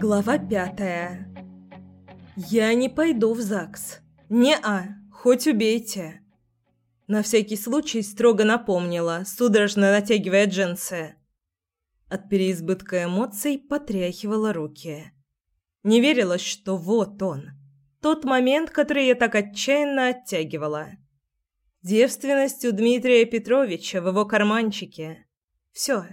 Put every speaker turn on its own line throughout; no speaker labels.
Глава пятая. Я не пойду в ЗАГС. Не-а, хоть убейте. На всякий случай строго напомнила, судорожно натягивая джинсы. От переизбытка эмоций потряхивала руки. Не верилось, что вот он. Тот момент, который я так отчаянно оттягивала. Девственность у Дмитрия Петровича в его карманчике. Все.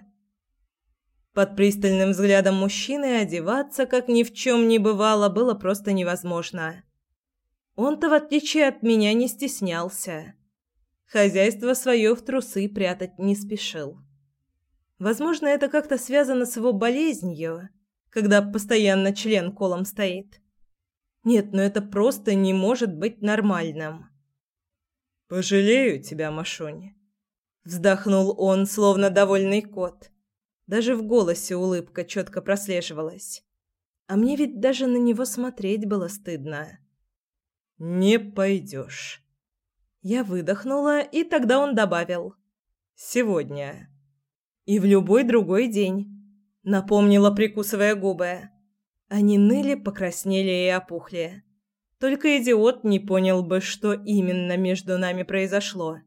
Под пристальным взглядом мужчины одеваться, как ни в чем не бывало, было просто невозможно. Он-то, в отличие от меня, не стеснялся. Хозяйство свое в трусы прятать не спешил. Возможно, это как-то связано с его болезнью, когда постоянно член колом стоит. Нет, но это просто не может быть нормальным.
«Пожалею тебя, Машунь», — вздохнул
он, словно довольный кот. Даже в голосе улыбка четко прослеживалась. А мне ведь даже на него смотреть было стыдно.
«Не пойдешь».
Я выдохнула, и тогда он добавил.
«Сегодня».
«И в любой другой день», — напомнила, прикусывая губы. Они ныли, покраснели и опухли. Только идиот не понял бы, что именно между нами произошло.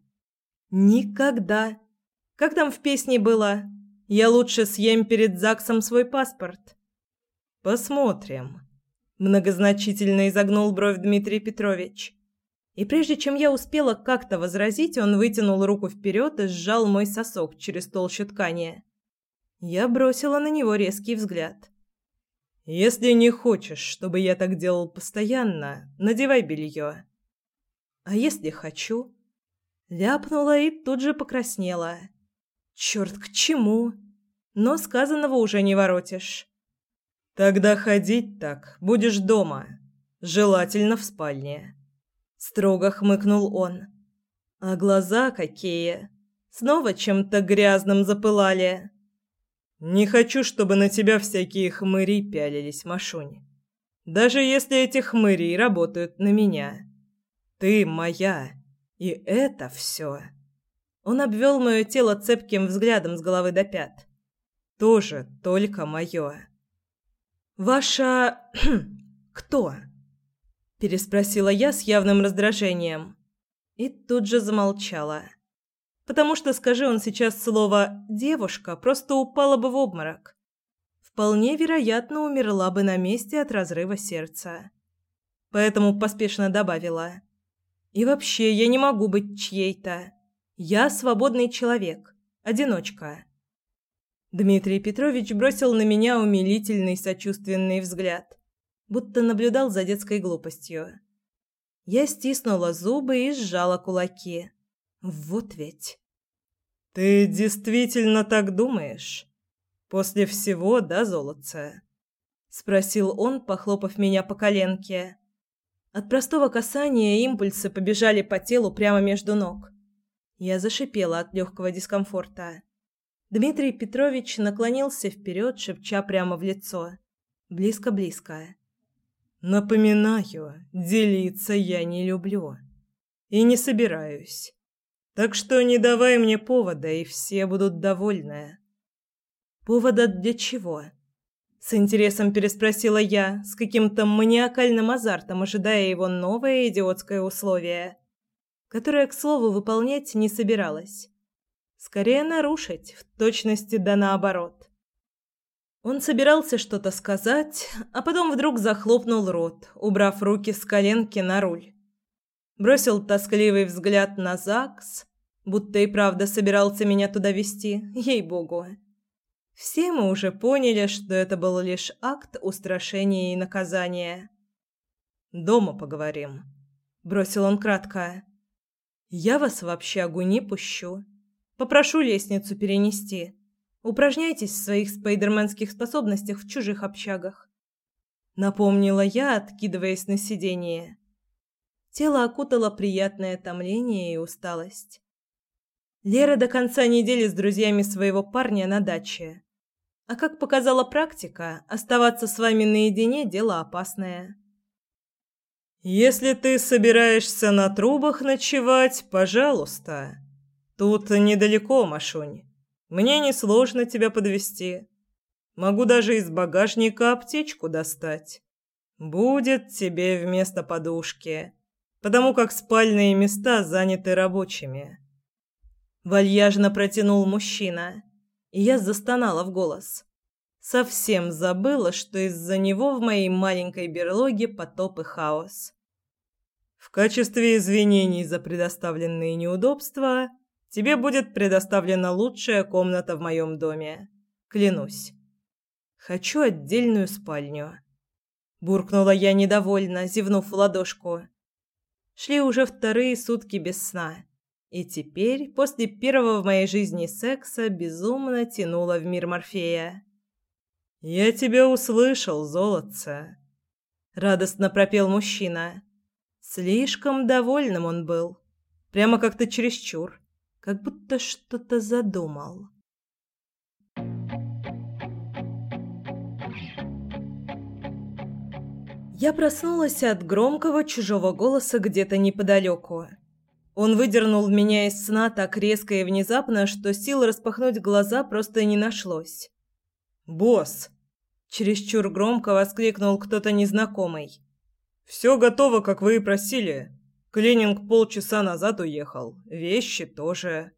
Никогда. Как там в песне было? Я лучше съем перед ЗАГСом свой паспорт.
Посмотрим.
Многозначительно изогнул бровь Дмитрий Петрович. И прежде чем я успела как-то возразить, он вытянул руку вперед и сжал мой сосок через толщу ткани. Я бросила на него резкий взгляд.
«Если не хочешь, чтобы я так делал постоянно, надевай белье».
«А если хочу?» Ляпнула и тут же покраснела. Черт, к чему? Но сказанного уже не воротишь.
Тогда ходить так будешь дома, желательно в спальне.
Строго хмыкнул он. А глаза какие! Снова чем-то грязным запылали.
Не хочу, чтобы на тебя всякие хмыри пялились, Машунь. Даже если эти хмыри работают на меня. Ты моя, и это все.
Он обвел мое тело цепким взглядом с головы до пят.
Тоже только мое.
Ваша кто? переспросила я с явным раздражением и тут же замолчала. Потому что скажи он сейчас слово девушка, просто упала бы в обморок. Вполне вероятно, умерла бы на месте от разрыва сердца. Поэтому поспешно добавила: "И вообще, я не могу быть чьей-то. Я свободный человек, одиночка. Дмитрий Петрович бросил на меня умилительный сочувственный взгляд, будто наблюдал за детской глупостью. Я стиснула зубы и сжала кулаки. Вот ведь.
Ты действительно так думаешь? После всего, да, золотце?
спросил он, похлопав меня по коленке. От простого касания импульсы побежали по телу прямо между ног. Я зашипела от легкого дискомфорта. Дмитрий Петрович наклонился вперед, шепча прямо в лицо. Близко-близко.
«Напоминаю, делиться я не люблю. И не собираюсь. Так что не давай мне повода, и все будут довольны».
«Повода для чего?» С интересом переспросила я, с каким-то маниакальным азартом ожидая его новое идиотское условие которое, к слову, выполнять не собиралась. Скорее нарушить, в точности да наоборот. Он собирался что-то сказать, а потом вдруг захлопнул рот, убрав руки с коленки на руль. Бросил тоскливый взгляд на ЗАГС, будто и правда собирался меня туда вести, ей-богу. Все мы уже поняли, что это был лишь акт устрашения и наказания.
«Дома поговорим», — бросил он кратко.
Я вас в общагу не пущу. Попрошу лестницу перенести. Упражняйтесь в своих спайдерменских способностях в чужих общагах. Напомнила я, откидываясь на сиденье. Тело окутало приятное томление и усталость. Лера до конца недели с друзьями своего парня на даче. А как показала практика, оставаться с вами наедине – дело опасное.
Если ты собираешься на трубах ночевать, пожалуйста. Тут недалеко, Машунь. Мне несложно тебя подвести. Могу даже из багажника аптечку достать. Будет тебе вместо подушки, потому как спальные места заняты рабочими.
Вальяжно протянул мужчина, и я застонала в голос. Совсем забыла, что из-за него в моей маленькой берлоге потоп и хаос.
В качестве извинений за предоставленные неудобства тебе будет предоставлена лучшая комната в моем доме. Клянусь. Хочу отдельную спальню. Буркнула я недовольно, зевнув в ладошку.
Шли уже вторые сутки без сна. И теперь, после первого в моей жизни секса, безумно тянуло в мир Морфея.
«Я тебя услышал, золотце!» Радостно пропел мужчина. Слишком довольным он был. Прямо как-то чересчур. Как будто что-то задумал.
Я проснулась от громкого чужого голоса где-то неподалеку. Он выдернул меня из сна так резко и внезапно, что сил распахнуть глаза просто не нашлось.
«Босс!» – чересчур громко воскликнул кто-то незнакомый. «Все готово, как вы и просили. Клининг полчаса назад уехал. Вещи тоже».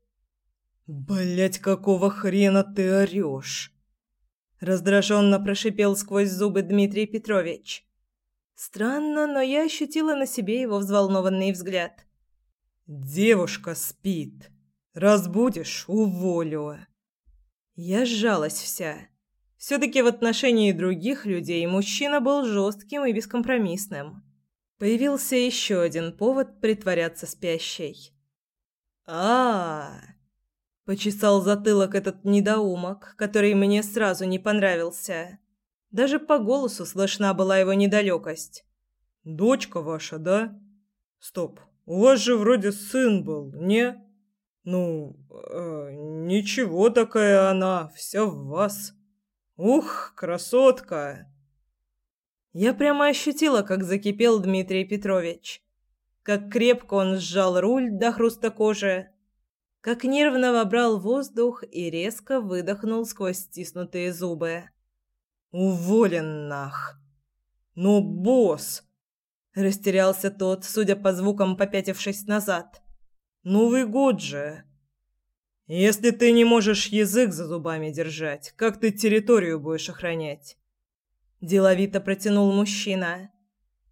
«Блядь, какого хрена ты орешь?» Раздраженно прошипел сквозь зубы Дмитрий Петрович.
Странно, но я ощутила на себе его взволнованный взгляд.
«Девушка спит. Разбудишь — уволю».
Я сжалась вся. Все-таки в отношении других людей мужчина был жестким и бескомпромиссным. Появился еще один повод притворяться спящей. а, -а, Почесал затылок этот недоумок, который мне сразу не понравился. Даже по голосу слышна была его недалекость.
«Дочка ваша, да? Стоп, у вас же вроде сын был, не? Ну, э, ничего такая она, вся в вас. Ух, красотка!»
Я прямо ощутила, как закипел Дмитрий Петрович. Как крепко он сжал руль до хруста кожи. Как нервно вобрал воздух и резко выдохнул сквозь стиснутые зубы.
«Уволен нах!» «Ну, босс!» Растерялся тот, судя по звукам, попятившись назад. «Новый год же!» «Если ты не можешь язык за зубами держать, как ты территорию будешь охранять?»
Деловито протянул мужчина,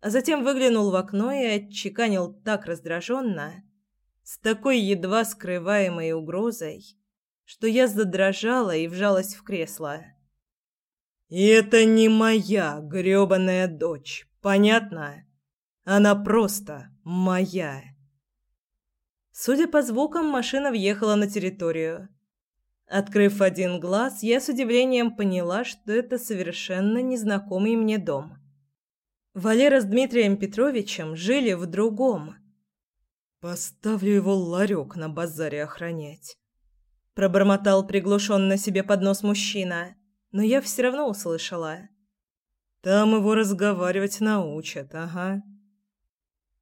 а затем выглянул в окно и отчеканил так раздраженно, с такой едва скрываемой угрозой, что я задрожала и вжалась в кресло.
И это не моя грёбаная дочь, понятно? Она просто моя.
Судя по звукам, машина въехала на территорию. Открыв один глаз, я с удивлением поняла, что это совершенно незнакомый мне дом. Валера с Дмитрием Петровичем жили в другом.
Поставлю его ларек на базаре охранять.
Пробормотал приглушенно себе под нос мужчина но я все равно услышала.
Там его разговаривать научат, ага.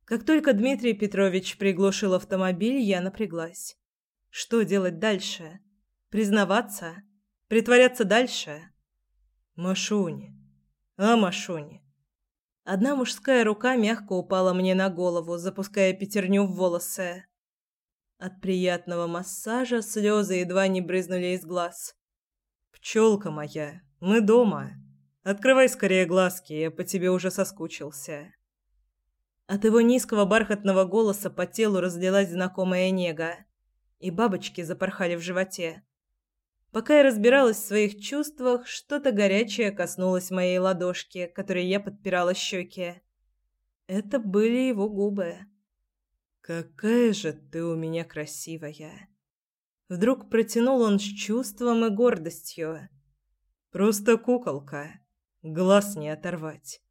Как только Дмитрий Петрович приглушил автомобиль, я напряглась. Что делать дальше? Признаваться? Притворяться дальше?
Машунь. А, Машунь.
Одна мужская рука мягко упала мне на голову, запуская пятерню в волосы. От приятного массажа слезы едва не брызнули из глаз.
«Пчелка моя, мы дома. Открывай скорее глазки, я по тебе уже соскучился».
От его низкого бархатного голоса по телу разлилась знакомая нега, и бабочки запорхали в животе. Пока я разбиралась в своих чувствах, что-то горячее коснулось моей ладошки, которой я подпирала щеки. Это были его губы.
«Какая же ты у меня красивая!»
Вдруг протянул он с чувством и гордостью.
Просто куколка. Глаз не оторвать.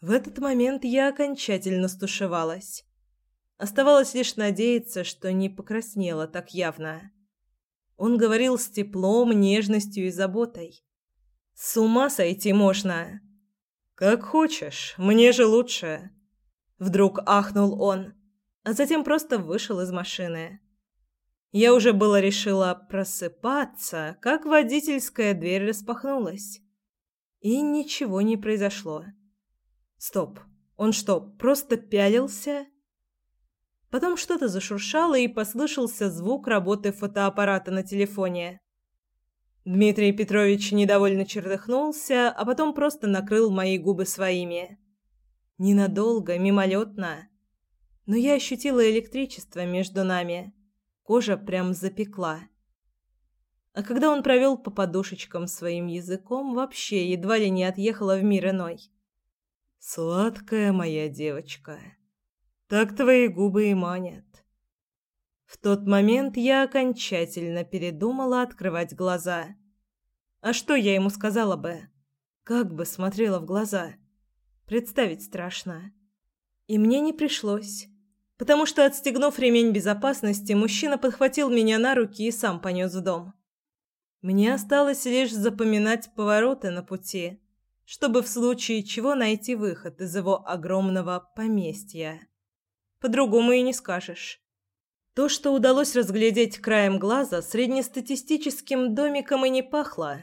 В этот момент я окончательно стушевалась. Оставалось лишь надеяться, что не покраснела так явно. Он говорил с теплом, нежностью и заботой. С ума сойти можно.
Как хочешь, мне же лучше.
Вдруг ахнул он, а затем просто вышел из машины. Я уже было решила просыпаться, как водительская дверь распахнулась. И ничего не произошло. Стоп. Он что, просто пялился? Потом что-то зашуршало, и послышался звук работы фотоаппарата на телефоне. Дмитрий Петрович недовольно чертыхнулся, а потом просто накрыл мои губы своими. Ненадолго, мимолетно. Но я ощутила электричество между нами. Кожа прям запекла. А когда он провел по подушечкам своим языком, вообще едва ли не отъехала в мир иной. «Сладкая моя девочка, так твои губы и манят». В тот момент я окончательно передумала открывать глаза. А что я ему сказала бы? Как бы смотрела в глаза? Представить страшно. И мне не пришлось, потому что, отстегнув ремень безопасности, мужчина подхватил меня на руки и сам понес в дом. Мне осталось лишь запоминать повороты на пути, чтобы в случае чего найти выход из его огромного поместья. По-другому и не скажешь. То, что удалось разглядеть краем глаза, среднестатистическим домиком и не пахло.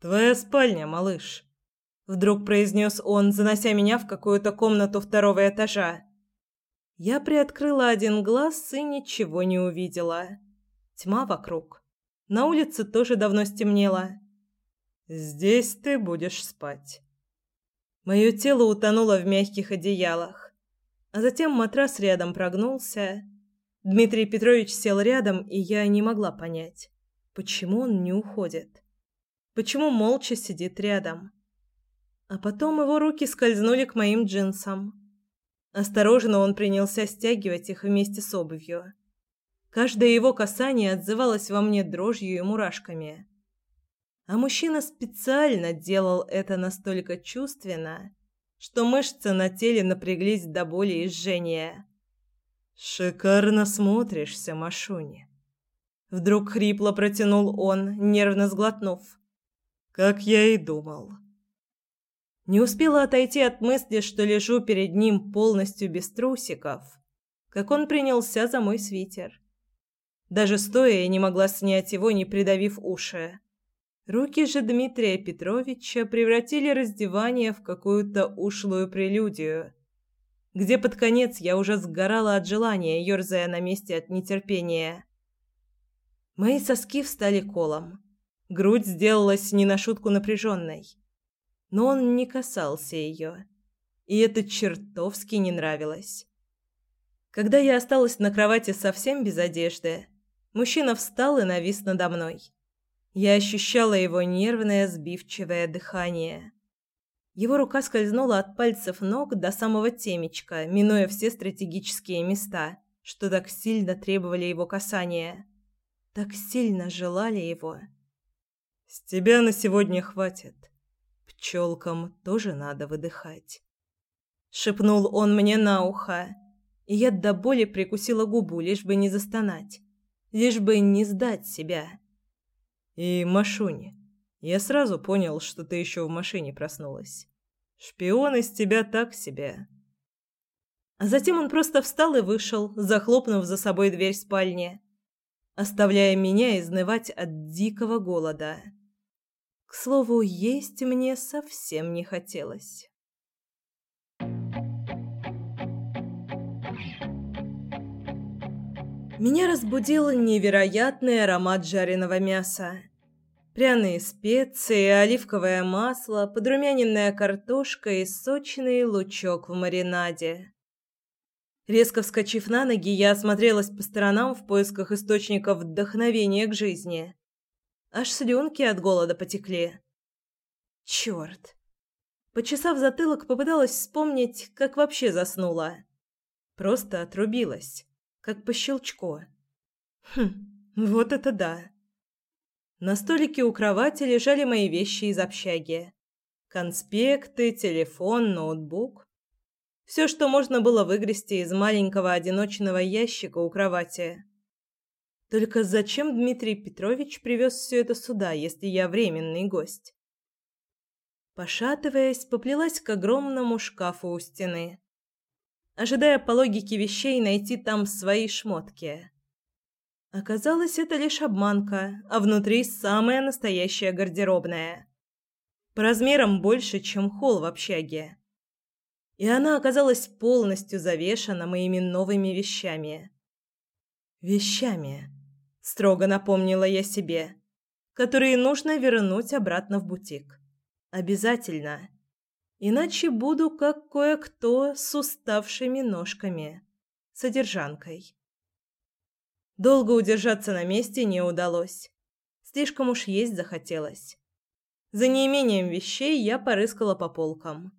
«Твоя спальня, малыш», — вдруг произнес он, занося меня в какую-то комнату второго этажа. Я приоткрыла один глаз и ничего не увидела. Тьма вокруг. На улице тоже давно стемнело. Здесь ты будешь спать. Мое тело утонуло в мягких одеялах, а затем матрас рядом прогнулся. Дмитрий Петрович сел рядом, и я не могла понять, почему он не уходит. Почему молча сидит рядом? А потом его руки скользнули к моим джинсам. Осторожно он принялся стягивать их вместе с обувью. Каждое его касание отзывалось во мне дрожью и мурашками. А мужчина специально делал это настолько чувственно, что мышцы на теле напряглись до боли и жжения. «Шикарно смотришься, Машуни!» Вдруг хрипло протянул он, нервно сглотнув. «Как я и думал». Не успела отойти от мысли, что лежу перед ним полностью без трусиков, как он принялся за мой свитер. Даже стоя я не могла снять его, не придавив уши. Руки же Дмитрия Петровича превратили раздевание в какую-то ушлую прелюдию, где под конец я уже сгорала от желания, ерзая на месте от нетерпения. Мои соски встали колом. Грудь сделалась не на шутку напряженной. Но он не касался ее. И это чертовски не нравилось. Когда я осталась на кровати совсем без одежды, Мужчина встал и навис надо мной. Я ощущала его нервное сбивчивое дыхание. Его рука скользнула от пальцев ног до самого темечка, минуя все стратегические места, что так сильно требовали его касания. Так сильно желали его. «С тебя на сегодня хватит. Пчелкам тоже надо выдыхать». Шепнул он мне на ухо, и я до боли прикусила губу, лишь бы не застонать лишь бы не сдать себя. И Машуни, я сразу понял, что ты еще в машине проснулась. Шпион из тебя так себе. А затем он просто встал и вышел, захлопнув за собой дверь спальни, оставляя меня изнывать от дикого голода. К слову, есть мне совсем не хотелось. Меня разбудил невероятный аромат жареного мяса. Пряные специи, оливковое масло, подрумяненная картошка и сочный лучок в маринаде. Резко вскочив на ноги, я осмотрелась по сторонам в поисках источников вдохновения к жизни. Аж слюнки от голода потекли. Черт! Почесав затылок, попыталась вспомнить, как вообще заснула. Просто отрубилась как по щелчку. Хм, вот это да. На столике у кровати лежали мои вещи из общаги. Конспекты, телефон, ноутбук. Все, что можно было выгрести из маленького одиночного ящика у кровати. Только зачем Дмитрий Петрович привез все это сюда, если я временный гость? Пошатываясь, поплелась к огромному шкафу у стены ожидая по логике вещей найти там свои шмотки. Оказалось, это лишь обманка, а внутри самая настоящая гардеробная. По размерам больше, чем холл в общаге. И она оказалась полностью завешана моими новыми вещами. Вещами, строго напомнила я себе, которые нужно вернуть обратно в бутик. Обязательно. Иначе буду как кое-кто с уставшими ножками, содержанкой. Долго удержаться на месте не удалось. Слишком уж есть захотелось. За неимением вещей я порыскала по полкам.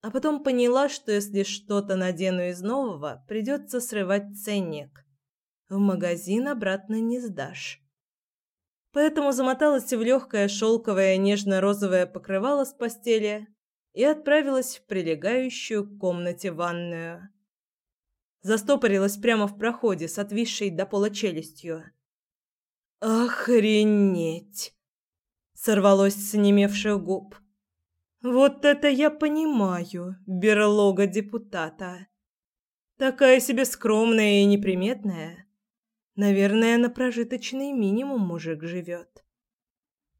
А потом поняла, что если что-то надену из нового, придется срывать ценник. В магазин обратно не сдашь. Поэтому замоталась в легкое шелковое нежно-розовое покрывало с постели и отправилась в прилегающую к комнате ванную застопорилась прямо в проходе с отвисшей до пола челюстью. «Охренеть!» — сорвалось с немевших губ. «Вот это я понимаю, берлога депутата. Такая себе скромная и неприметная. Наверное, на прожиточный минимум мужик живет».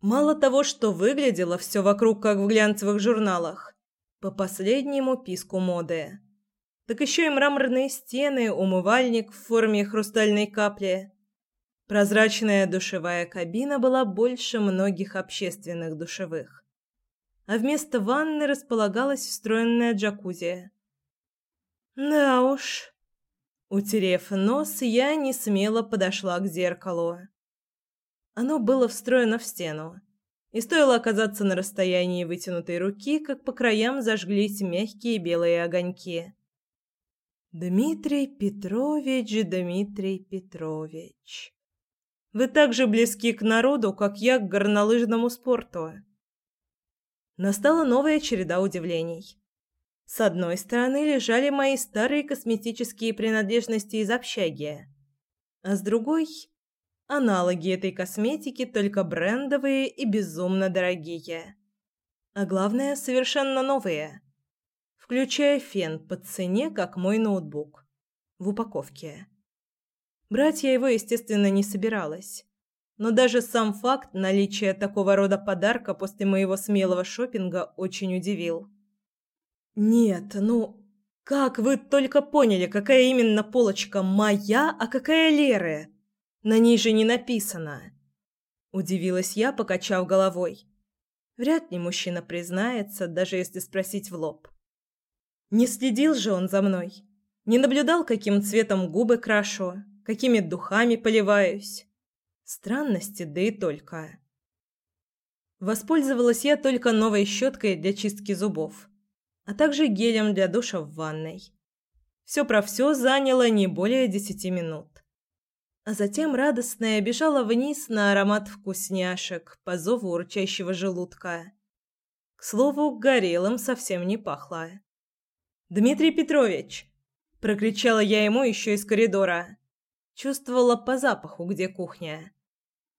Мало того, что выглядело все вокруг как в глянцевых журналах, по последнему писку моды так еще и мраморные стены, умывальник в форме хрустальной капли. Прозрачная душевая кабина была больше многих общественных душевых. А вместо ванны располагалась встроенная джакузи. Да уж. Утерев нос, я не смело подошла к зеркалу. Оно было встроено в стену, и стоило оказаться на расстоянии вытянутой руки, как по краям зажглись мягкие белые огоньки. Дмитрий Петрович, Дмитрий Петрович. Вы так же близки к народу, как я к горнолыжному спорту. Настала новая череда удивлений. С одной стороны лежали мои старые косметические принадлежности из общаги, а с другой аналоги этой косметики, только брендовые и безумно дорогие. А главное, совершенно новые включая фен по цене, как мой ноутбук, в упаковке. Брать я его, естественно, не собиралась. Но даже сам факт наличия такого рода подарка после моего смелого шопинга очень удивил. Нет, ну как вы только поняли, какая именно полочка моя, а какая Леры? На ней же не написано. Удивилась я, покачав головой. Вряд ли мужчина признается, даже если спросить в лоб. Не следил же он за мной. Не наблюдал, каким цветом губы крашу, какими духами поливаюсь. Странности, да и только. Воспользовалась я только новой щеткой для чистки зубов, а также гелем для душа в ванной. Все про все заняло не более десяти минут. А затем радостная бежала вниз на аромат вкусняшек по зову урчащего желудка. К слову, горелым совсем не пахло. Дмитрий Петрович, прокричала я ему еще из коридора. Чувствовала по запаху, где кухня.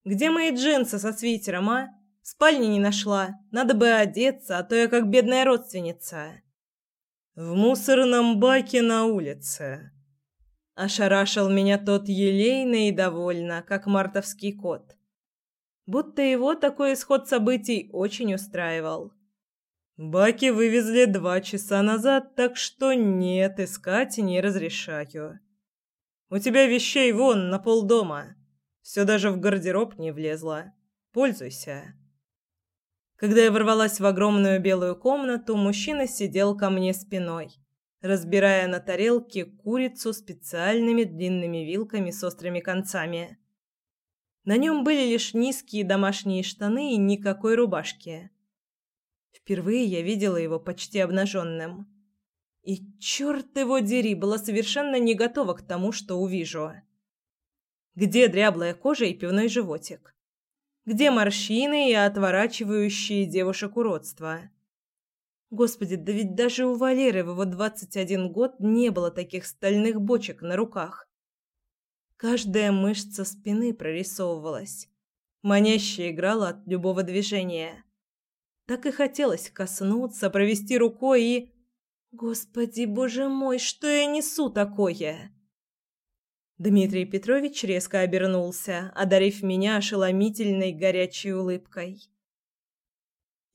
Где мои джинсы со свитером, а? В спальне не нашла. Надо бы одеться, а то я как бедная родственница. В мусорном баке на улице. Ошарашил меня тот елейно и довольно, как мартовский кот. Будто его такой исход событий очень устраивал. Баки вывезли два часа назад, так что нет, искать не разрешаю. У тебя вещей вон на полдома. Все даже в гардероб не влезло. Пользуйся. Когда я ворвалась в огромную белую комнату, мужчина сидел ко мне спиной, разбирая на тарелке курицу специальными длинными вилками с острыми концами. На нем были лишь низкие домашние штаны и никакой рубашки. Впервые я видела его почти обнаженным. И черт его дери, была совершенно не готова к тому, что увижу. Где дряблая кожа и пивной животик? Где морщины и отворачивающие девушек уродства? Господи, да ведь даже у Валеры в его двадцать один год не было таких стальных бочек на руках. Каждая мышца спины прорисовывалась. Маняще играла от любого движения. Так и хотелось коснуться, провести рукой и... Господи, боже мой, что я несу такое? Дмитрий Петрович резко обернулся, одарив меня ошеломительной горячей улыбкой.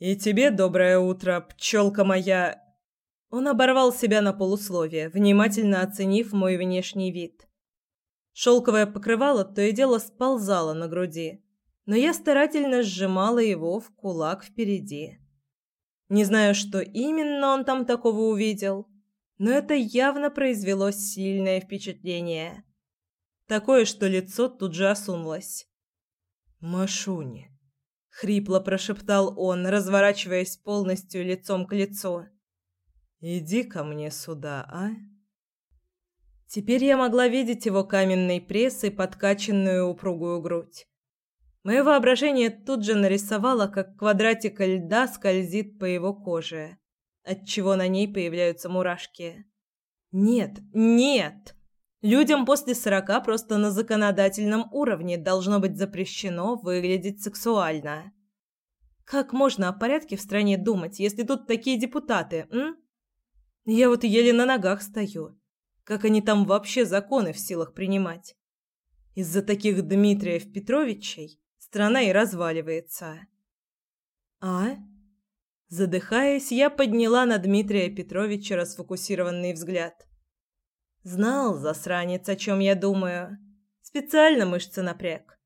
«И тебе доброе утро, пчелка моя!»
Он оборвал себя на полусловие, внимательно оценив мой внешний вид. Шелковое покрывало то и дело сползало на груди, но я старательно сжимала его в кулак впереди. Не знаю, что именно он там такого увидел, но это явно произвело сильное впечатление. Такое, что лицо тут же осунулось.
«Машуни», —
хрипло прошептал он, разворачиваясь полностью лицом к лицу.
«Иди ко мне сюда, а?»
Теперь я могла видеть его каменный пресс и подкачанную упругую грудь. Мое воображение тут же нарисовало, как квадратик льда скользит по его коже, отчего на ней появляются мурашки. Нет, нет! Людям после сорока просто на законодательном уровне должно быть запрещено выглядеть сексуально. Как можно о порядке в стране думать, если тут такие депутаты, м? Я вот еле на ногах стою. Как они там вообще законы в силах принимать? Из-за таких Дмитриев Петровичей страна и разваливается. А? Задыхаясь, я подняла на Дмитрия Петровича расфокусированный взгляд. Знал, засранец, о чем я думаю. Специально мышцы напряг.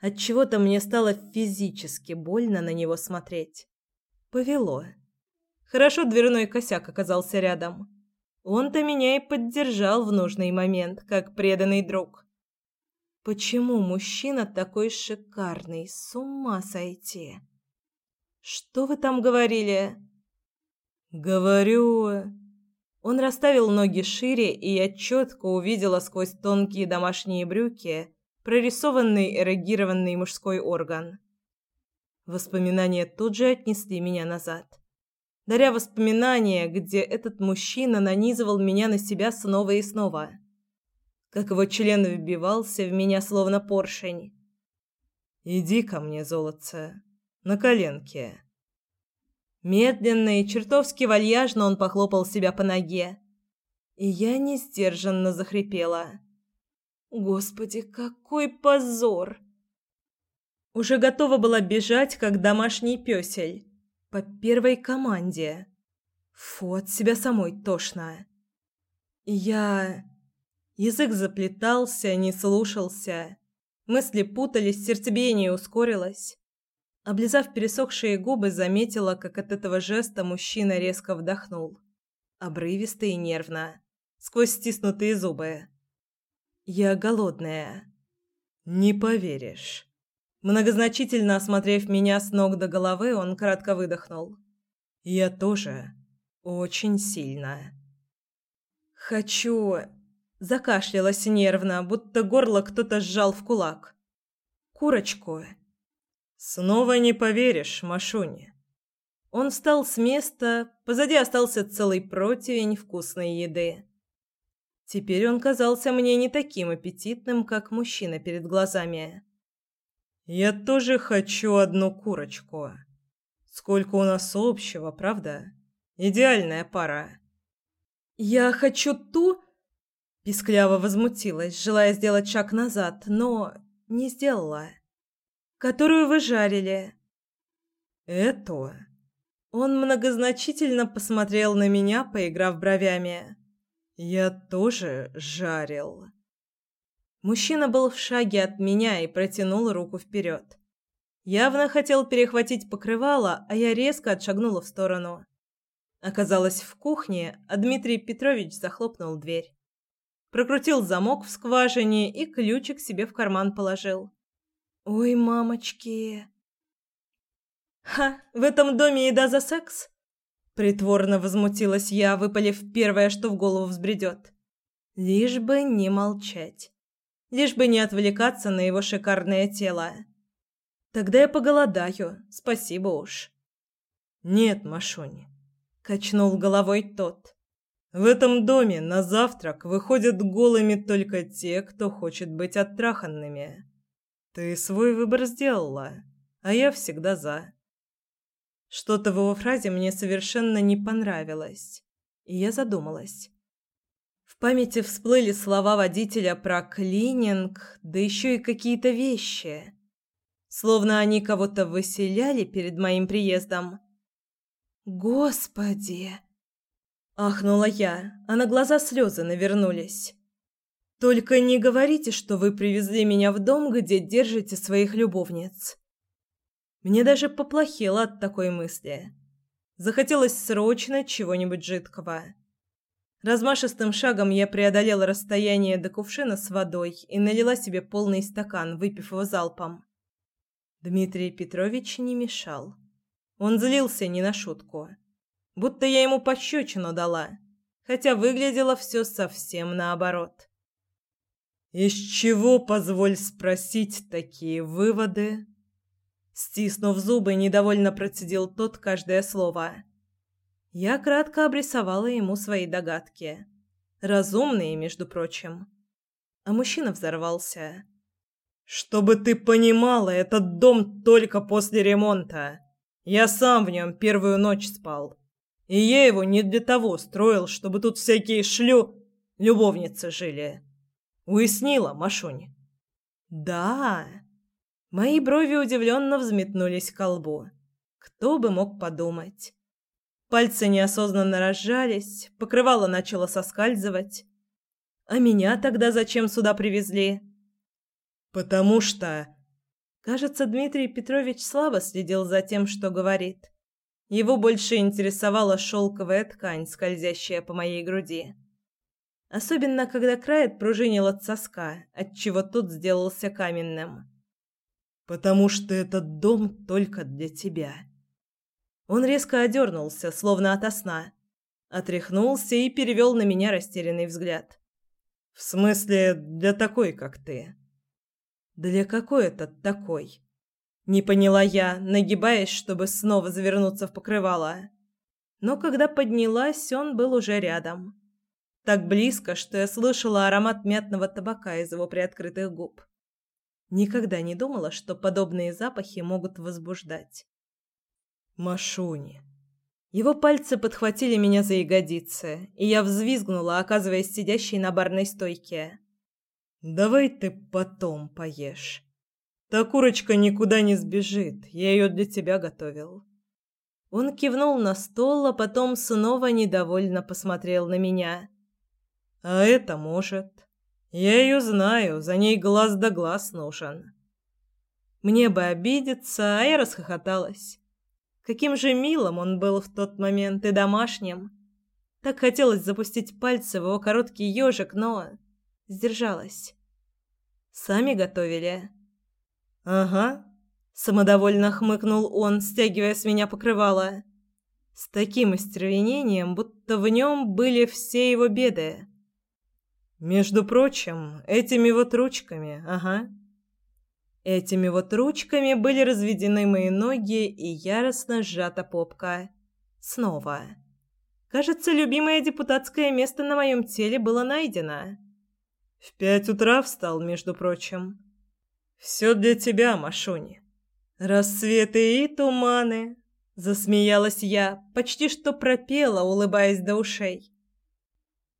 Отчего-то мне стало физически больно на него смотреть. Повело. Хорошо дверной косяк оказался рядом. Он-то меня и поддержал в нужный момент, как преданный друг. Почему мужчина такой шикарный? С ума сойти. Что вы там говорили?
Говорю.
Он расставил ноги шире, и я четко увидела сквозь тонкие домашние брюки прорисованный эрегированный мужской орган. Воспоминания тут же отнесли меня назад. Даря воспоминания, где этот мужчина нанизывал меня на себя снова и снова как его член вбивался в меня словно поршень.
«Иди ко мне, золотце, на коленке».
Медленно и чертовски вальяжно он похлопал себя по ноге, и я несдержанно захрипела. «Господи, какой позор!» Уже готова была бежать, как домашний пёсель, по первой команде. Фу, от себя самой тошно. Я... Язык заплетался, не слушался. Мысли путались, сердцебиение ускорилось. Облизав пересохшие губы, заметила, как от этого жеста мужчина резко вдохнул. Обрывисто и нервно, сквозь стиснутые зубы. «Я голодная».
«Не поверишь».
Многозначительно осмотрев меня с ног до головы, он кратко выдохнул.
«Я тоже. Очень сильно».
«Хочу...» Закашлялась нервно, будто горло кто-то сжал в кулак. «Курочку».
«Снова не поверишь, Машуня».
Он встал с места, позади остался целый противень вкусной еды. Теперь он казался мне не таким аппетитным, как мужчина перед глазами.
«Я тоже хочу одну курочку. Сколько у нас общего, правда? Идеальная пара».
«Я хочу ту, Пискляво возмутилась, желая сделать шаг назад, но не сделала. «Которую вы жарили».
«Эту?»
Он многозначительно посмотрел на меня, поиграв бровями.
«Я тоже жарил».
Мужчина был в шаге от меня и протянул руку вперед. Явно хотел перехватить покрывало, а я резко отшагнула в сторону. Оказалась в кухне, а Дмитрий Петрович захлопнул дверь прокрутил замок в скважине и ключик себе в карман положил. Ой, мамочки. Ха, в этом доме еда за секс? Притворно возмутилась я, выпалив первое, что в голову взбредет. Лишь бы не молчать. Лишь бы не отвлекаться на его шикарное тело. Тогда я поголодаю, спасибо уж.
Нет, Машуня,
качнул головой тот.
В этом доме на завтрак выходят голыми только те, кто хочет быть оттраханными. Ты свой выбор сделала, а я всегда за.
Что-то в его фразе мне совершенно не понравилось, и я задумалась. В памяти всплыли слова водителя про клининг, да еще и какие-то вещи. Словно они кого-то выселяли перед моим приездом. «Господи!» Ахнула я, а на глаза слезы навернулись. «Только не говорите, что вы привезли меня в дом, где держите своих любовниц». Мне даже поплохело от такой мысли. Захотелось срочно чего-нибудь жидкого. Размашистым шагом я преодолела расстояние до кувшина с водой и налила себе полный стакан, выпив его залпом. Дмитрий Петрович не мешал. Он злился не на шутку. Будто я ему пощечину дала, хотя выглядело все совсем наоборот.
«Из чего, позволь спросить, такие выводы?»
Стиснув зубы, недовольно процедил тот каждое слово. Я кратко обрисовала ему свои догадки. Разумные, между прочим. А мужчина взорвался.
«Чтобы ты понимала, этот дом только после ремонта. Я сам в нем первую ночь спал. И я его не для того строил, чтобы тут всякие шлю... любовницы жили. Уяснила, Машунь?»
«Да». Мои брови удивленно взметнулись к лбу. Кто бы мог подумать. Пальцы неосознанно разжались, покрывало начало соскальзывать. А меня тогда зачем сюда привезли?
Потому что
Кажется, Дмитрий Петрович слабо следил за тем, что говорит. Его больше интересовала шелковая ткань, скользящая по моей груди. Особенно, когда край отпружинил от соска, отчего тот сделался каменным.
«Потому что этот дом только для тебя».
Он резко одернулся, словно ото сна. Отряхнулся и перевел на меня растерянный взгляд.
«В смысле, для такой, как ты?»
Для какой это такой? Не поняла я, нагибаясь, чтобы снова завернуться в покрывало. Но когда поднялась, он был уже рядом. Так близко, что я слышала аромат мятного табака из его приоткрытых губ. Никогда не думала, что подобные запахи могут возбуждать.
Машуни.
Его пальцы подхватили меня за ягодицы, и я взвизгнула, оказываясь сидящей на барной стойке.
Давай ты потом поешь. Та курочка никуда не сбежит. Я ее для тебя готовил.
Он кивнул на стол, а потом снова недовольно посмотрел на меня.
А это может. Я ее знаю, за ней глаз да глаз нужен.
Мне бы обидеться, а я расхохоталась. Каким же милым он был в тот момент и домашним. Так хотелось запустить пальцы в его короткий ежик, но Сдержалась. Сами готовили?
Ага,
самодовольно хмыкнул он, стягивая с меня покрывало. С таким остервенением, будто в нем были все его беды.
Между прочим, этими вот ручками, ага.
Этими вот ручками были разведены мои ноги и яростно сжата попка. Снова. Кажется, любимое депутатское место на моем теле было найдено.
В пять утра встал, между прочим. Все для тебя, Машуни.
Рассветы и туманы, засмеялась я, почти что пропела, улыбаясь до ушей.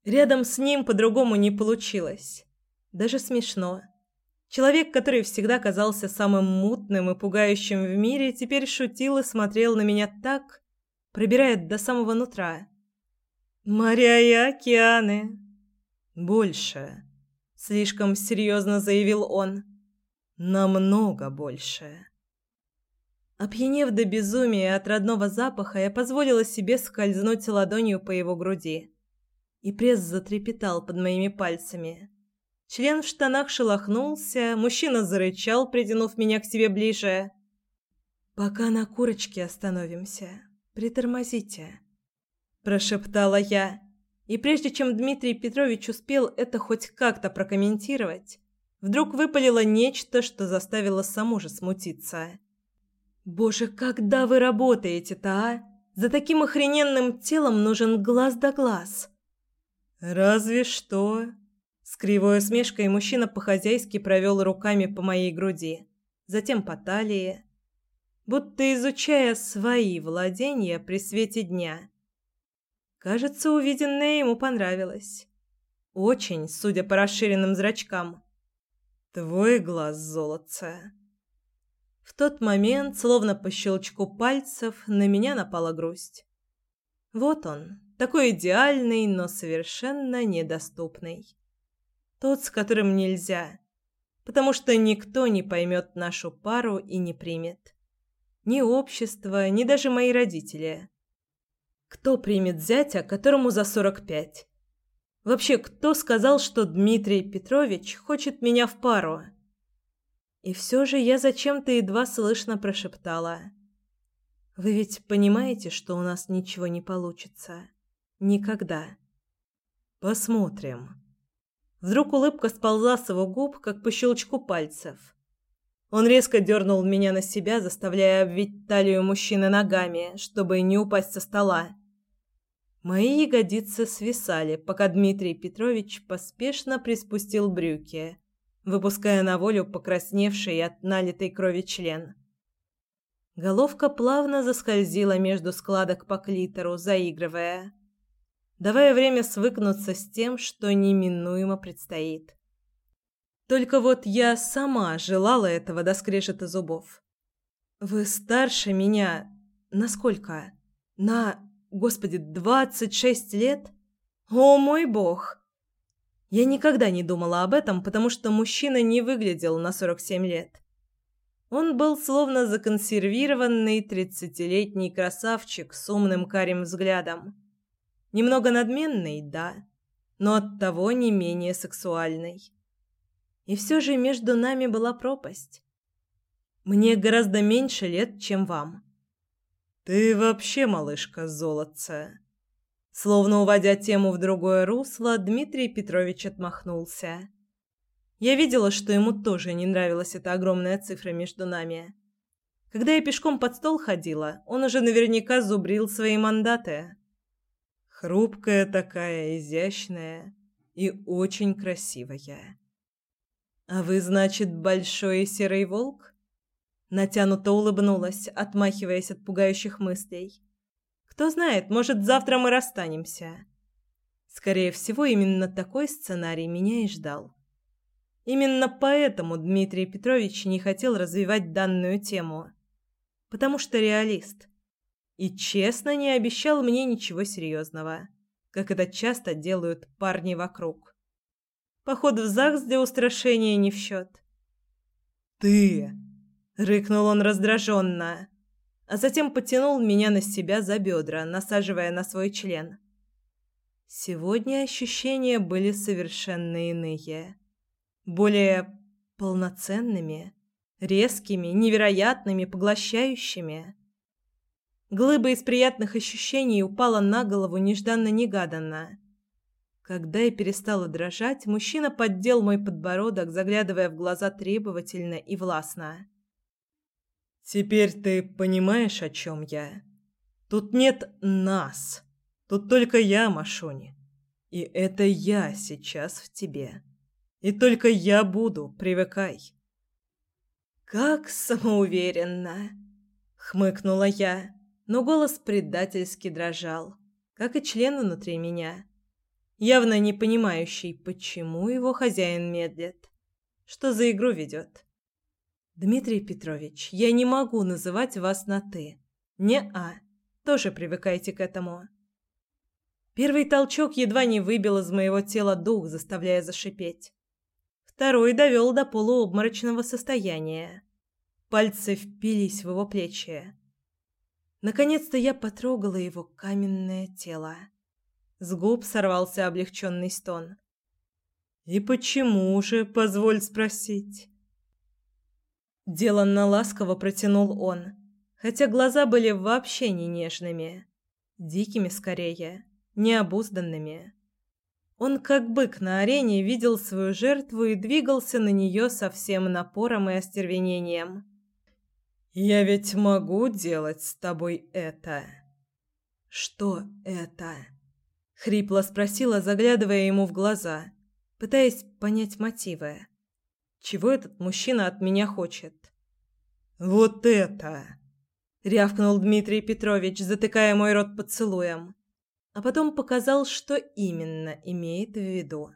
Рядом с ним по-другому не получилось. Даже смешно. Человек, который всегда казался самым мутным и пугающим в мире, теперь шутил и смотрел на меня так, пробирает до самого нутра. Моря и океаны. Больше слишком серьезно заявил он. Намного больше. Опьянев до безумия от родного запаха, я позволила себе скользнуть ладонью по его груди. И пресс затрепетал под моими пальцами. Член в штанах шелохнулся, мужчина зарычал, притянув меня к себе ближе. «Пока на курочке остановимся. Притормозите», – прошептала я. И прежде чем Дмитрий Петрович успел это хоть как-то прокомментировать, вдруг выпалило нечто, что заставило саму же смутиться. «Боже, когда вы работаете-то, а? За таким охрененным телом нужен глаз да глаз».
«Разве что...» С кривой усмешкой мужчина по-хозяйски провел руками по моей груди, затем по талии,
будто изучая свои владения при свете дня. Кажется, увиденное ему понравилось. Очень, судя по расширенным зрачкам.
Твой глаз, золотце.
В тот момент, словно по щелчку пальцев, на меня напала грусть. Вот он, такой идеальный, но совершенно недоступный. Тот, с которым нельзя, потому что никто не поймет нашу пару и не примет. Ни общество, ни даже мои родители. Кто примет зятя, которому за сорок пять? Вообще, кто сказал, что Дмитрий Петрович хочет меня в пару? И все же я зачем-то едва слышно прошептала. «Вы ведь понимаете, что у нас ничего не получится? Никогда».
«Посмотрим».
Вдруг улыбка сползла с его губ, как по щелчку пальцев. Он резко дернул меня на себя, заставляя обвить талию мужчины ногами, чтобы не упасть со стола. Мои ягодицы свисали, пока Дмитрий Петрович поспешно приспустил брюки, выпуская на волю покрасневший от налитой крови член. Головка плавно заскользила между складок по клитору, заигрывая, давая время свыкнуться с тем, что неминуемо предстоит. Только вот я сама желала этого до скрежета зубов. «Вы старше меня... Насколько? На Господи, двадцать шесть лет? О мой бог! Я никогда не думала об этом, потому что мужчина не выглядел на сорок семь лет. Он был словно законсервированный тридцатилетний красавчик с умным карим взглядом. Немного надменный, да, но оттого не менее сексуальный. И все же между нами была пропасть. Мне гораздо меньше лет, чем вам.
«Ты вообще, малышка, золотце!»
Словно уводя тему в другое русло, Дмитрий Петрович отмахнулся. Я видела, что ему тоже не нравилась эта огромная цифра между нами. Когда я пешком под стол ходила, он уже наверняка зубрил свои мандаты.
Хрупкая такая, изящная и очень красивая.
«А вы, значит, большой серый волк?» Натянуто улыбнулась, отмахиваясь от пугающих мыслей. Кто знает, может, завтра мы расстанемся. Скорее всего, именно такой сценарий меня и ждал. Именно поэтому Дмитрий Петрович не хотел развивать данную тему. Потому что реалист. И честно не обещал мне ничего серьезного, как это часто делают парни вокруг. Поход в ЗАГС для устрашения не в счет.
«Ты!»
Рыкнул он раздраженно, а затем потянул меня на себя за бедра, насаживая на свой член. Сегодня ощущения были совершенно иные, более полноценными, резкими, невероятными, поглощающими. Глыба из приятных ощущений упала на голову нежданно-негаданно. Когда я перестала дрожать, мужчина поддел мой подбородок, заглядывая в глаза требовательно и властно.
Теперь ты понимаешь, о чем я? Тут нет нас. Тут только я, Машуни. И это я сейчас в тебе. И только я буду, привыкай.
Как самоуверенно, хмыкнула я, но голос предательски дрожал, как и член внутри меня, явно не понимающий, почему его хозяин медлит. Что за игру ведет? Дмитрий Петрович, я не могу называть вас на ты. Не-а. Тоже привыкайте к этому. Первый толчок едва не выбил из моего тела дух, заставляя зашипеть. Второй довел до полуобморочного состояния. Пальцы впились в его плечи. Наконец-то я потрогала его каменное тело. С губ сорвался облегченный стон.
«И почему же, позволь спросить?»
Деланно ласково протянул он, хотя глаза были вообще не нежными, дикими скорее, необузданными. Он как бык на арене видел свою жертву и двигался на нее со всем напором и остервенением.
«Я ведь могу делать с тобой это?»
«Что это?» — хрипло спросила, заглядывая ему в глаза, пытаясь понять мотивы. Чего этот мужчина от меня хочет?
Вот это,
рявкнул Дмитрий Петрович, затыкая мой рот поцелуем, а потом показал, что именно имеет в виду.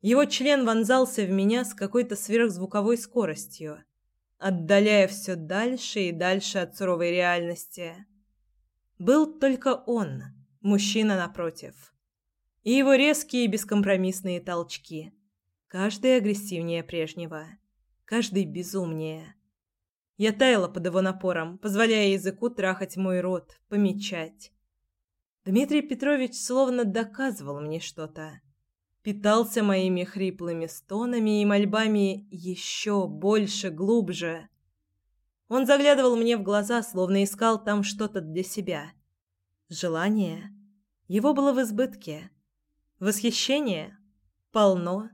Его член вонзался в меня с какой-то сверхзвуковой скоростью, отдаляя все дальше и дальше от суровой реальности. Был только он, мужчина напротив. И его резкие бескомпромиссные толчки. Каждый агрессивнее прежнего, каждый безумнее. Я таяла под его напором, позволяя языку трахать мой рот, помечать. Дмитрий Петрович словно доказывал мне что-то. Питался моими хриплыми стонами и мольбами еще больше, глубже. Он заглядывал мне в глаза, словно искал там что-то для себя. Желание. Его было в избытке. Восхищение. Полно.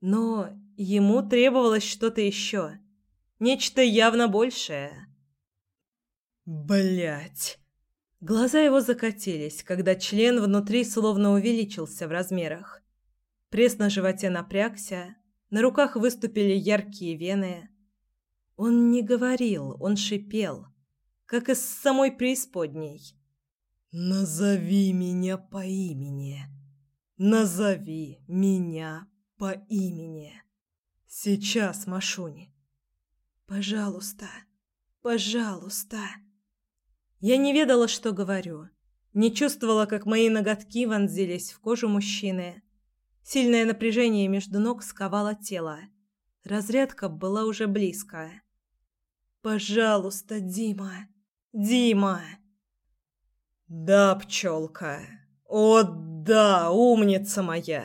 Но ему требовалось что-то еще. Нечто явно большее. Блять. Глаза его закатились, когда член внутри словно увеличился в размерах. Пресс на животе напрягся, на руках выступили яркие вены. Он не говорил, он шипел, как из самой преисподней. «Назови меня по имени. Назови меня по имени. Сейчас, Машуни. Пожалуйста, пожалуйста. Я не ведала, что говорю. Не чувствовала, как мои ноготки вонзились в кожу мужчины. Сильное напряжение между ног сковало тело. Разрядка была уже близко. «Пожалуйста, Дима! Дима!» «Да, пчелка! О, да, умница моя!»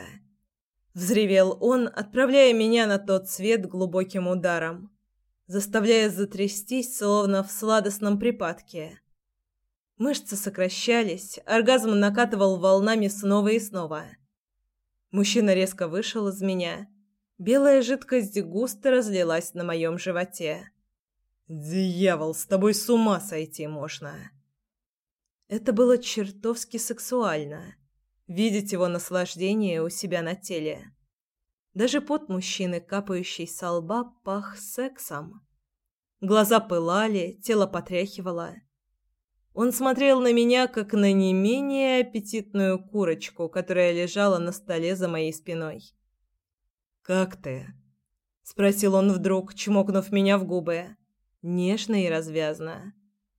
Взревел он, отправляя меня на тот свет глубоким ударом заставляя затрястись, словно в сладостном припадке. Мышцы сокращались, оргазм накатывал волнами снова и снова. Мужчина резко вышел из меня. Белая жидкость густо разлилась на моем животе. «Дьявол, с тобой с ума сойти можно!» Это было чертовски сексуально. Видеть его наслаждение у себя на теле. Даже пот мужчины, капающий со лба, пах сексом. Глаза пылали, тело потряхивало. Он смотрел на меня, как на не менее аппетитную курочку, которая лежала на столе за моей спиной. «Как ты?» — спросил он вдруг, чмокнув меня в губы. Нежно и развязно.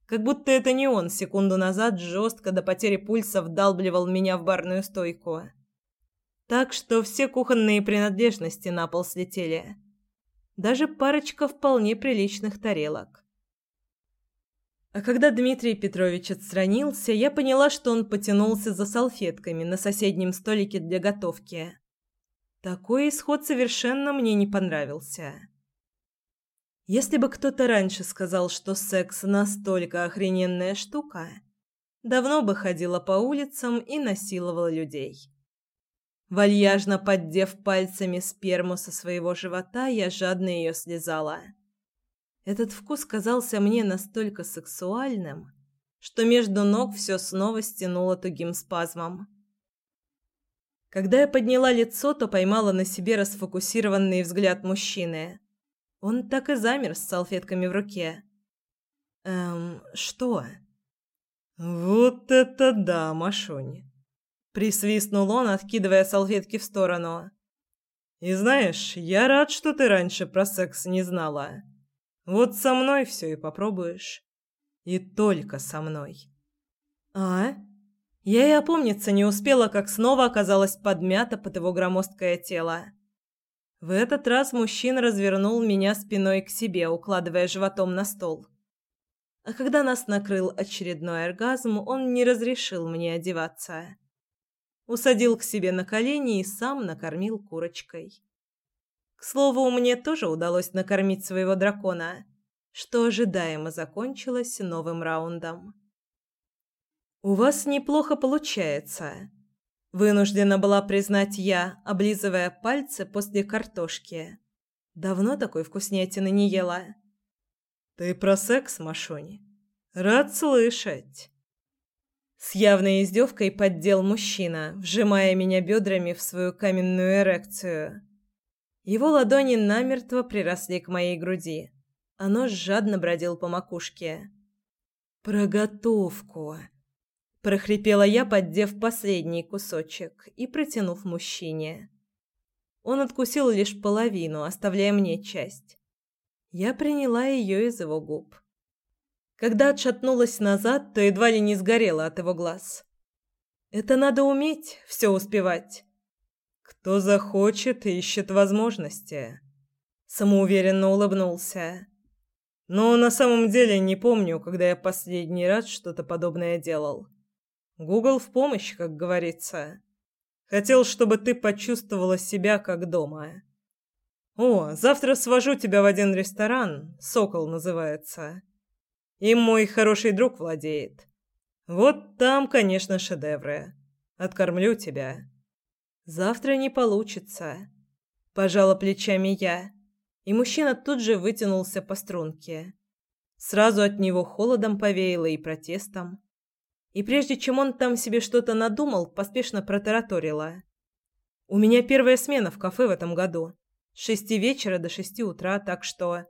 Как будто это не он секунду назад жестко до потери пульса вдалбливал меня в барную стойку так что все кухонные принадлежности на пол слетели. Даже парочка вполне приличных тарелок. А когда Дмитрий Петрович отстранился, я поняла, что он потянулся за салфетками на соседнем столике для готовки. Такой исход совершенно мне не понравился. Если бы кто-то раньше сказал, что секс настолько охрененная штука, давно бы ходила по улицам и насиловала людей. Вальяжно поддев пальцами сперму со своего живота, я жадно ее слезала. Этот вкус казался мне настолько сексуальным, что между ног все снова стянуло тугим спазмом. Когда я подняла лицо, то поймала на себе расфокусированный взгляд мужчины. Он так и замер с салфетками в руке. «Эм, что?» «Вот это да, Машунь!» Присвистнул он, откидывая салфетки в сторону. «И знаешь, я рад, что ты раньше про секс не знала. Вот со мной все и попробуешь. И только со мной». «А?» Я и опомниться не успела, как снова оказалась подмята под его громоздкое тело. В этот раз мужчина развернул меня спиной к себе, укладывая животом на стол. А когда нас накрыл очередной оргазм, он не разрешил мне одеваться усадил к себе на колени и сам накормил курочкой. К слову, мне тоже удалось накормить своего дракона, что ожидаемо закончилось новым раундом. «У вас неплохо получается», — вынуждена была признать я, облизывая пальцы после картошки. Давно такой вкуснятины не ела. «Ты про секс, Машуни? Рад слышать». С явной издевкой поддел мужчина, вжимая меня бедрами в свою каменную эрекцию. Его ладони намертво приросли к моей груди, нож жадно бродил по макушке. «Про готовку!» – прохрипела я, поддев последний кусочек и протянув мужчине. Он откусил лишь половину, оставляя мне часть. Я приняла ее из его губ. Когда отшатнулась назад, то едва ли не сгорела от его глаз. Это надо уметь, все успевать.
Кто захочет, ищет возможности. Самоуверенно улыбнулся. Но на самом деле не помню, когда я последний раз что-то подобное делал. Гугл в помощь, как говорится. Хотел, чтобы ты почувствовала себя как дома. О, завтра свожу тебя в один ресторан, Сокол называется. Им мой хороший друг владеет. Вот там, конечно, шедевры. Откормлю тебя.
Завтра не получится, пожала плечами я, и мужчина тут же вытянулся по струнке. Сразу от него холодом повеяло и протестом. И прежде чем он там себе что-то надумал, поспешно протараторила: "У меня первая смена в кафе в этом году, с шести вечера до шести утра, так что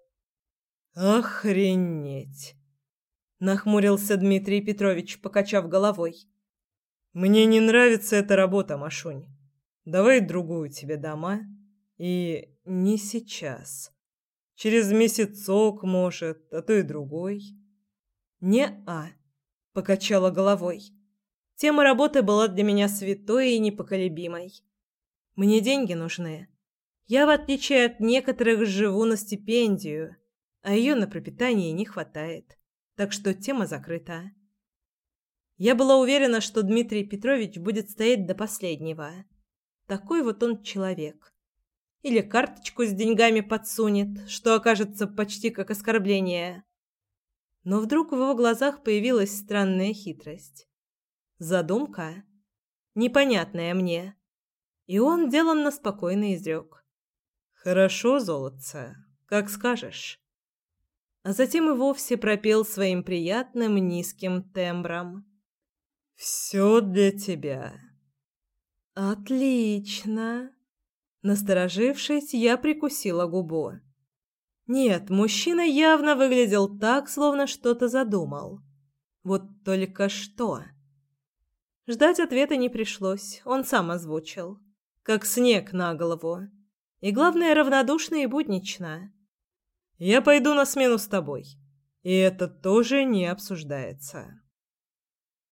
охренеть
нахмурился Дмитрий Петрович, покачав головой.
Мне не нравится эта работа, Машунь. Давай другую тебе дома. И не сейчас. Через месяцок, может, а то и другой.
Не-а, покачала головой. Тема работы была для меня святой и непоколебимой. Мне деньги нужны. Я, в отличие от некоторых, живу на стипендию, а ее на пропитание не хватает так что тема закрыта. Я была уверена, что Дмитрий Петрович будет стоять до последнего. Такой вот он человек. Или карточку с деньгами подсунет, что окажется почти как оскорбление. Но вдруг в его глазах появилась странная хитрость. Задумка, непонятная мне. И он деланно спокойно изрек.
«Хорошо, золотце, как скажешь»
а затем и вовсе пропел своим приятным низким тембром.
«Все для тебя».
«Отлично!» Насторожившись, я прикусила губу. Нет, мужчина явно выглядел так, словно что-то задумал. Вот только что. Ждать ответа не пришлось, он сам озвучил. Как снег на голову. И главное, равнодушно и буднично.
Я пойду на смену с тобой. И это тоже не обсуждается.